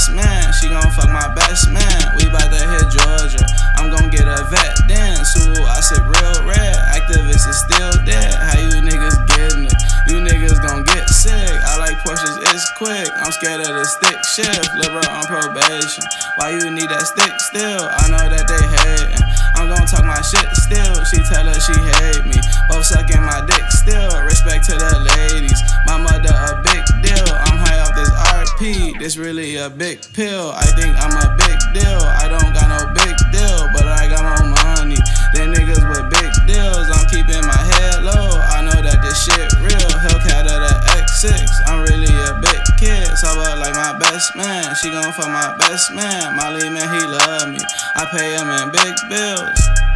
best man. She gon' fuck my best man. We bout to hit Georgia. I'm gon' get a vet then. So I sit real red. Activists is still dead. How you niggas getting it? You niggas gon' get sick. I like Porsches, it's quick. I'm scared of the stick shift. Liberal on probation. Why you need that stick still? I know that they hatin'. I'm gon' talk my shit still. She tell her she hate me. This really a big pill. I think I'm a big deal. I don't got no big deal, but I got my money than niggas with big deals. I'm keeping my head low. I know that this shit real. Hellcat of the X6. I'm really a big kid. So Sober like my best man. She gon' fuck my best man. Molly man, he love me. I pay him in big bills.